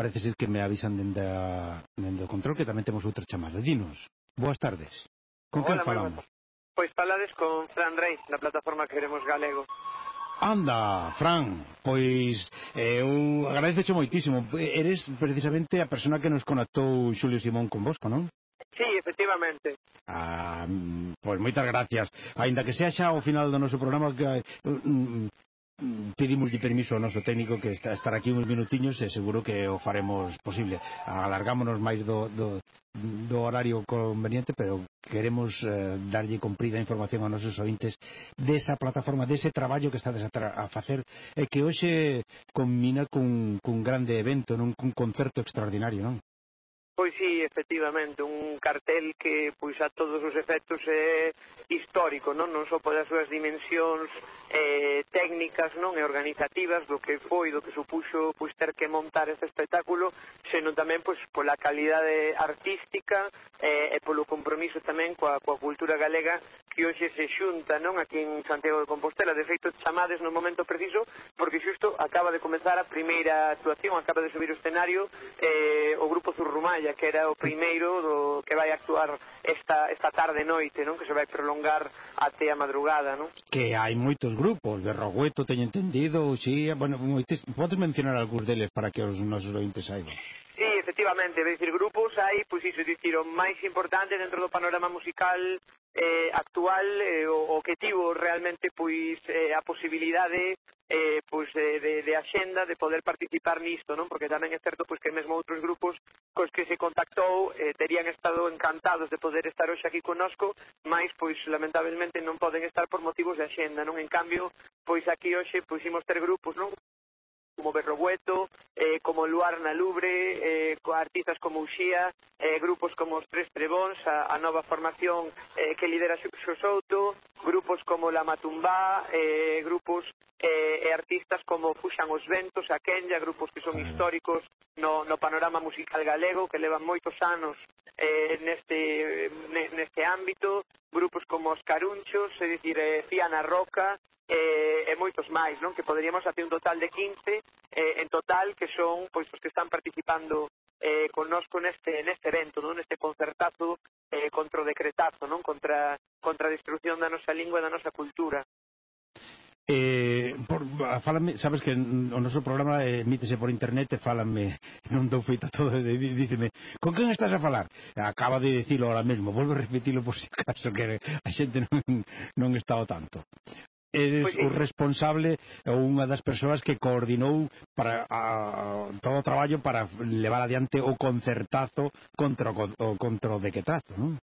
Parece ser que me avisan dende, a, dende o control que tamén temos outra chamada. Dinos, boas tardes. Con Hola, quen falamos? Pois falades con Fran Rey, da plataforma Queremos Galego. Anda, Fran, pois eh, eu agradezoche moitísimo. Eres precisamente a persona que nos conectou Xulio Simón con vosco, non? Sí, efectivamente. Ah, mm, pois moitas gracias. Ainda que sea xa ao final do noso programa que, eh, mm, pedimoslle permiso ao noso técnico que está estar aquí uns minutiños e seguro que o faremos posible. Alargámonos máis do, do, do horario conveniente, pero queremos eh, darlle comprida información aos nosos ointes desa plataforma, dese traballo que estades a, a facer e que hoxe combina cun, cun grande evento, non cun concerto extraordinario, non? Pois sí, efectivamente, un cartel que pois a todos os efectos é histórico, non, non só polas súas dimensións eh, técnicas non? E organizativas do que foi, do que supuxo pois ter que montar este espectáculo, senón tamén pois pola calidade artística eh, e polo compromiso tamén coa, coa cultura galega que hoxe se xunta non aquí en Santiago de Compostela. De feito, chamades no momento preciso porque xusto acaba de comezar a primeira actuación, acaba de subir o escenario eh, o grupo Zurrumalla, que era o primeiro do que vai actuar esta, esta tarde noite, non? Que se vai prolongar até a madrugada, non? Que hai moitos grupos, de Rogueto teño entendido, si, bueno, moites, podes mencionar algúns deles para que os nosos ointes saiban? Sí, efectivamente, é dicir, grupos hai, pois iso, dicir, o máis importante dentro do panorama musical eh, actual eh, o, o que tivo realmente pois eh, a posibilidade eh, pois de, de, de axenda de poder participar nisto, non? Porque tamén é certo pois que mesmo outros grupos cos que se contactou eh, terían estado encantados de poder estar hoxe aquí conosco, mais pois lamentablemente non poden estar por motivos de axenda, non? En cambio, pois aquí hoxe pois ter grupos, non? como Berrobueto, eh, como Luar na Lubre, eh, co artistas como Uxía, eh, grupos como os Tres Trebóns, a, a nova formación eh, que lidera Xuxo Souto, grupos como La Matumbá, eh, grupos eh, e artistas como Fuxan os Ventos, a Kenya, grupos que son mm. históricos no, no panorama musical galego, que levan moitos anos eh, neste, neste ámbito, grupos como os Carunchos, é dicir, eh, Fiana Roca, eh, e moitos máis, non? Que poderíamos hacer un total de 15 eh, en total que son pois os que están participando eh, connosco neste, neste evento, non? neste concertazo eh, contra o decretazo, non? Contra, contra a destrucción da nosa lingua e da nosa cultura. Eh, por, falame, sabes que o noso programa eh, emítese por internet e falame, non dou feita todo, de, díceme, con quen estás a falar? Acaba de dicilo ahora mesmo, volvo a repetilo por si acaso que a xente non, non está ao tanto eres o responsable ou unha das persoas que coordinou para a, todo o traballo para levar adiante o concertazo contra o, o contra o dequetazo, non?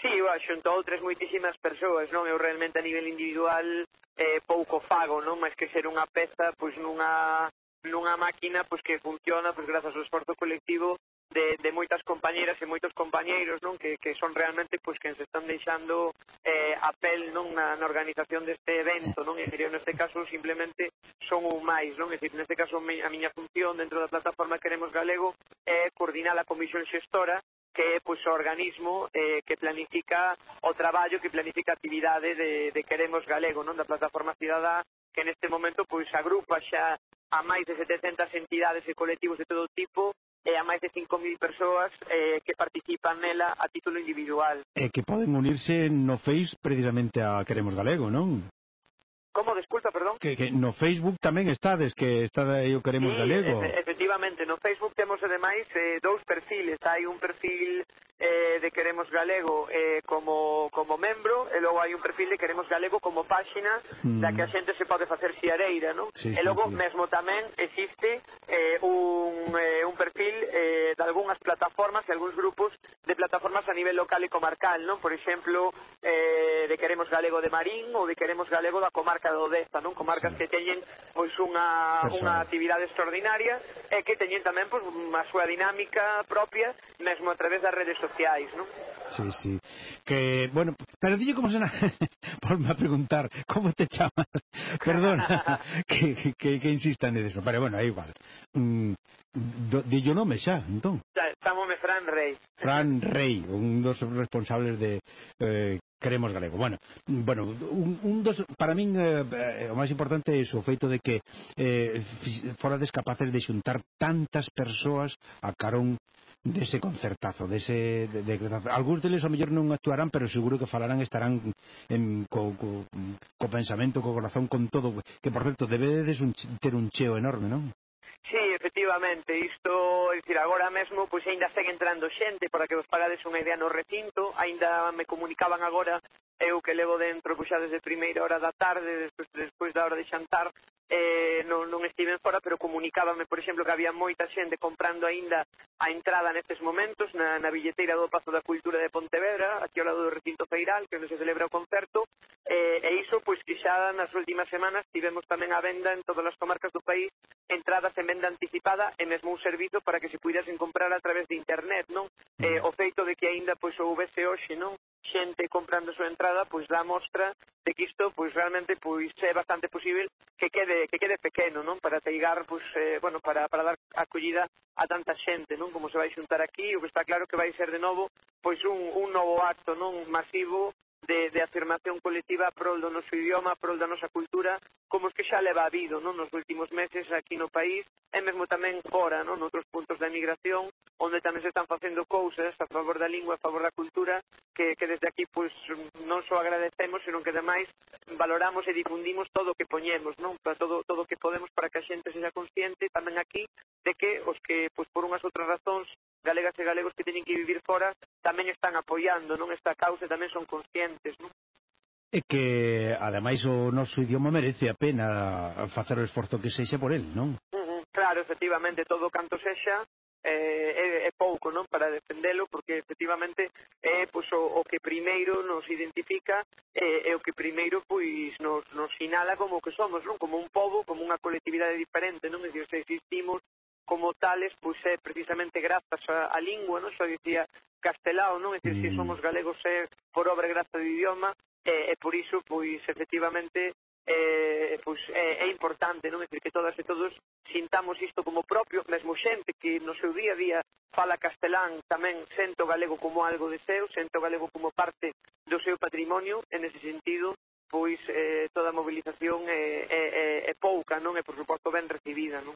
Sí, eu xunto a outras moitísimas persoas, non? Eu realmente a nivel individual eh, pouco fago, non? Mas que ser unha peza, pois nunha nunha máquina pois que funciona pois grazas ao esforzo colectivo de, de moitas compañeiras e moitos compañeiros non que, que son realmente pois que se están deixando eh, a pel non na, na organización deste evento non e diría, neste caso simplemente son un máis non? É dicir neste caso a miña función dentro da plataforma Queremos Galego é coordinar a comisión xestora que é pois, o organismo eh, que planifica o traballo, que planifica a actividade de, de Queremos Galego, non? Da plataforma Cidadá, que neste momento pois agrupa xa a máis de 700 entidades e colectivos de todo tipo e a máis de 5.000 persoas eh, que participan nela a título individual. E que poden unirse no Face precisamente a Queremos Galego, non? Como, desculpa, perdón? Que, que no Facebook tamén estades, que está aí o Queremos sí, Galego. Efe, efectivamente, no Facebook temos ademais eh, dous perfiles. Hai un perfil eh, de Queremos Galego eh, como, como membro e logo hai un perfil de Queremos Galego como páxina mm. da que a xente se pode facer xiareira, non? Sí, e logo sí, sí. mesmo tamén existe eh, un, eh, un perfil eh, de algunhas plataformas e algúns grupos de plataformas a nivel local e comarcal, non? Por exemplo, eh, de Queremos Galego de Marín ou de Queremos Galego da Comarca comarca do Deza, non? Comarcas sí. que teñen pois unha Persona. unha actividade extraordinaria e que teñen tamén pois a súa dinámica propia mesmo a través das redes sociais, non? Sí, sí. Que, bueno, pero dille como se... Na... Ponme a preguntar, como te chamas? Perdona, que, que, que insistan en eso. Pero bueno, é igual. Mm, do, dillo nome xa, entón. Chamome Fran Rey. Fran Rey, un dos responsables de eh, Queremos Galego. Bueno, bueno un, un dos, para min eh, eh o máis importante é o feito de que eh, forades capaces de xuntar tantas persoas a carón dese concertazo, dese de, de, de, algúns deles ao mellor non actuarán, pero seguro que falarán, estarán en co, co, co pensamento, co corazón, con todo, que por certo debedes un, ter un cheo enorme, non? Sí, efectivamente, isto, é dicir, agora mesmo, pois aínda segue entrando xente, para que vos parades unha idea no recinto, aínda me comunicaban agora, eu que levo dentro, pois xa desde primeira hora da tarde, despois, despois da hora de xantar, eh, non, non estiven fora, pero comunicábame, por exemplo, que había moita xente comprando aínda a entrada nestes momentos na, na billeteira do Pazo da Cultura de Pontevedra, aquí ao lado do recinto feiral, que onde se celebra o concerto, eh, e iso, pois, que xa nas últimas semanas tivemos tamén a venda en todas as comarcas do país entradas en venda anticipada e mesmo un servizo para que se puidesen comprar a través de internet, non? Eh, o feito de que aínda pois houvese hoxe, non? xente comprando a súa entrada, pois dá mostra de que isto pois realmente pois é bastante posible que quede que quede pequeno, non? Para teigar pois eh, bueno, para para dar acollida a tanta xente, non? Como se vai xuntar aquí, o que está claro que vai ser de novo pois un un novo acto, non, masivo de, de afirmación colectiva prol do noso idioma, prol da nosa cultura, como os que xa leva habido non? nos últimos meses aquí no país e mesmo tamén fora, non? noutros puntos da emigración, onde tamén se están facendo cousas a favor da lingua, a favor da cultura, que, que desde aquí pois, non só agradecemos, senón que ademais valoramos e difundimos todo o que poñemos, non? Para todo, todo o que podemos para que a xente seja consciente tamén aquí de que os que, pois, por unhas outras razóns, galegas e galegos que teñen que vivir fora tamén están apoiando, non? Esta causa tamén son conscientes, non? É que, ademais, o noso idioma merece a pena facer o esforzo que sexa por el, non? Uh -huh. Claro, efectivamente, todo canto sexa eh, é, é pouco non para defendelo porque efectivamente é pois, o, o que primeiro nos identifica é, é o que primeiro pois nos, nos sinala como que somos non como un pobo, como unha colectividade diferente non? É dicir, se existimos como tales, pois é precisamente grazas a, a lingua, non? Xa dicía Castelao, non? É dicir, mm. se somos galegos é por obra e graza do idioma, e, e por iso, pois, efectivamente, eh, pois, é, eh, é importante non é que todas e todos sintamos isto como propio, mesmo xente que no seu día a día fala castelán tamén sento galego como algo de seu, sento galego como parte do seu patrimonio, en ese sentido pois eh, toda a movilización é, é, é, é pouca, non? E por suposto ben recibida, non?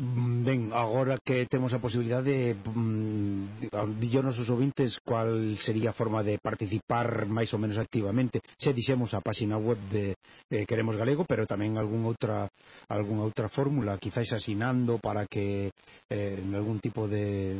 Mm Ben, agora que temos a posibilidade mm, dillonos os ouvintes cual sería a forma de participar máis ou menos activamente se dixemos a páxina web de eh, Queremos Galego pero tamén algún outra algunha outra fórmula quizáis asinando para que eh, en algún tipo de,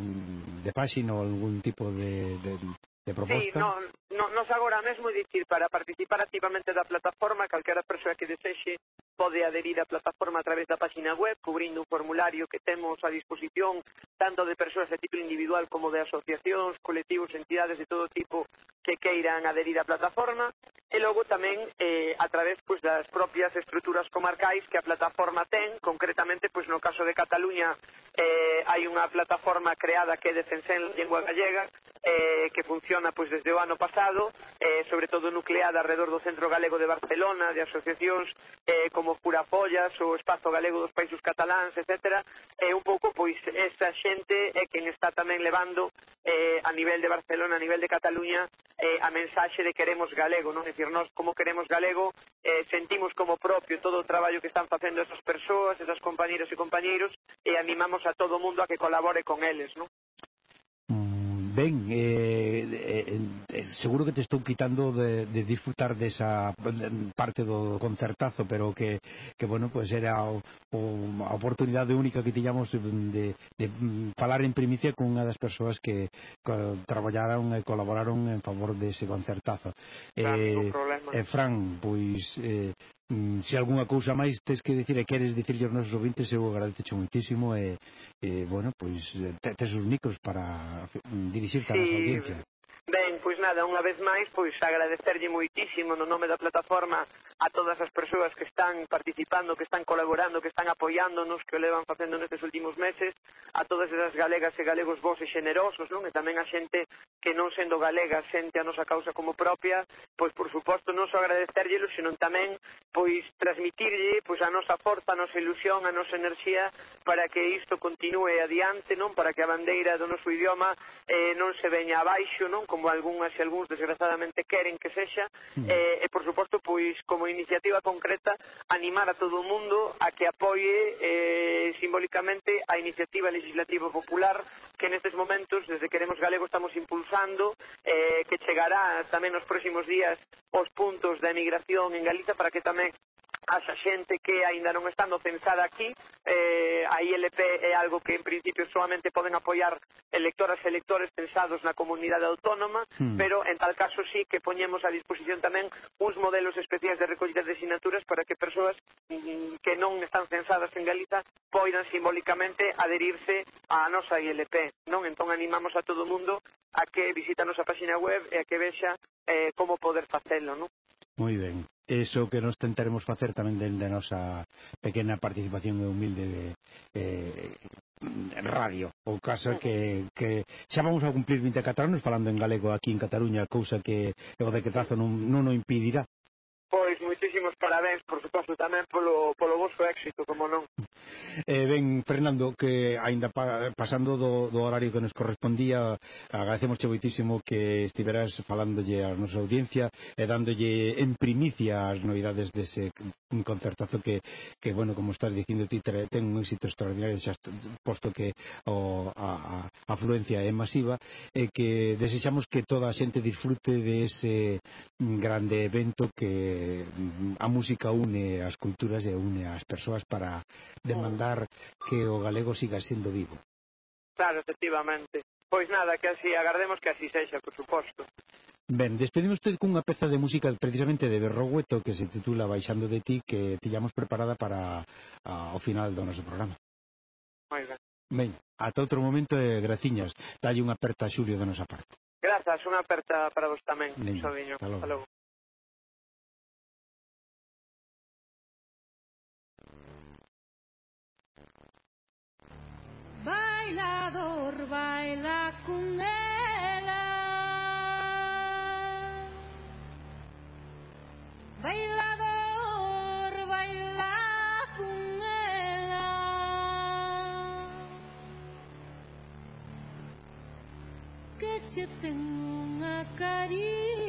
de páxina ou algún tipo de, de, de proposta? Sí, no, no, nos agora mesmo dicir para participar activamente da plataforma calquera persoa que desexe pode aderir á plataforma a través da página web, cubrindo un formulario que temos a disposición tanto de persoas de título individual como de asociacións, colectivos, entidades de todo tipo que queiran aderir á plataforma. E logo tamén eh, a través pois, das propias estruturas comarcais que a plataforma ten, concretamente pois, no caso de Cataluña eh, hai unha plataforma creada que é de Defensén Lengua Gallega eh, que funciona pois, desde o ano pasado, eh, sobre todo nucleada alrededor do Centro Galego de Barcelona, de asociacións eh, como Curafollas, o Espazo Galego dos Países Cataláns, etc. E eh, un pouco, pois, esa xente é eh, quen está tamén levando eh, a nivel de Barcelona, a nivel de Cataluña, eh, a mensaxe de queremos galego, non? É dicir, nós como queremos galego, eh, sentimos como propio todo o traballo que están facendo esas persoas, esas compañeras e compañeiros, e animamos a todo o mundo a que colabore con eles, non? Ben, eh eh, eh, eh, seguro que te estou quitando de, de disfrutar desa parte do concertazo, pero que, que bueno, pues era o, o, a oportunidade única que tiñamos de, de falar en primicia con unha das persoas que co, traballaron e colaboraron en favor dese concertazo. Claro, eh, eh, Fran, pois... Eh, mm, se algunha cousa máis tes que dicir e queres dicirlle aos nosos ouvintes eu agradececho moitísimo e, e bueno, pois eh, tes os micros para dirigir dirixirte sí. a nosa audiencia. Ben, pois nada, unha vez máis, pois agradecerlle moitísimo no nome da plataforma a todas as persoas que están participando, que están colaborando, que están apoiándonos, que o levan facendo nestes últimos meses, a todas esas galegas e galegos vos e generosos, non? E tamén a xente que non sendo galega sente a nosa causa como propia, pois por suposto non só agradecerllelo, senón tamén pois transmitirlle pois a nosa forza, a nosa ilusión, a nosa enerxía para que isto continue adiante, non? Para que a bandeira do noso idioma eh, non se veña abaixo, non? Como algunhas e algúns desgraciadamente queren que sexa, mm. eh, e por suposto pois como como iniciativa concreta animar a todo o mundo a que apoie eh, simbólicamente a iniciativa legislativa popular que nestes momentos desde Queremos Galego estamos impulsando eh, que chegará tamén nos próximos días os puntos da emigración en Galiza para que tamén haxa xente que aínda non estando censada aquí, eh, a ILP é algo que en principio solamente poden apoiar electoras e electores censados na comunidade autónoma, mm. pero en tal caso sí que poñemos a disposición tamén uns modelos especiais de recollida de sinaturas para que persoas mm, que non están censadas en Galiza poidan simbólicamente aderirse á nosa ILP. Non entón animamos a todo o mundo a que visita a nosa página web e a que vexa eh, como poder facelo, non? Moi ben eso que nos tentaremos facer tamén dende a nosa pequena participación e humilde de, eh, radio o caso que, que xa vamos a cumplir 24 anos falando en galego aquí en Cataluña cousa que o de que trazo non, non o impedirá Pois moitísimos parabéns, por suposto, tamén polo, polo vosso éxito, como non. Eh, ben, Fernando, que aínda pa, pasando do, do horario que nos correspondía, agradecemos moitísimo que estiveras falándolle a nosa audiencia e dándolle en primicia as novidades dese concertazo que, que bueno, como estás dicindo ti, ten un éxito extraordinario xa posto que o, a, a afluencia é masiva e que desexamos que toda a xente disfrute de ese grande evento que mm, a música une as culturas e une as persoas para demandar que o galego siga sendo vivo. Claro, efectivamente. Pois nada, que así, agardemos que así sexa, por suposto. Ben, despedimos usted cunha peza de música precisamente de Berrogueto que se titula Baixando de ti que tillamos preparada para ao final do noso programa. Moi ben. Ben, ata outro momento e eh, graciñas. Dalle unha aperta a Xulio da nosa parte. Grazas, unha aperta para vos tamén, Sobiño. Hasta logo. Hasta logo. Bailador, baila con ela. Bailador, baila con ela. Que che ten unha cariño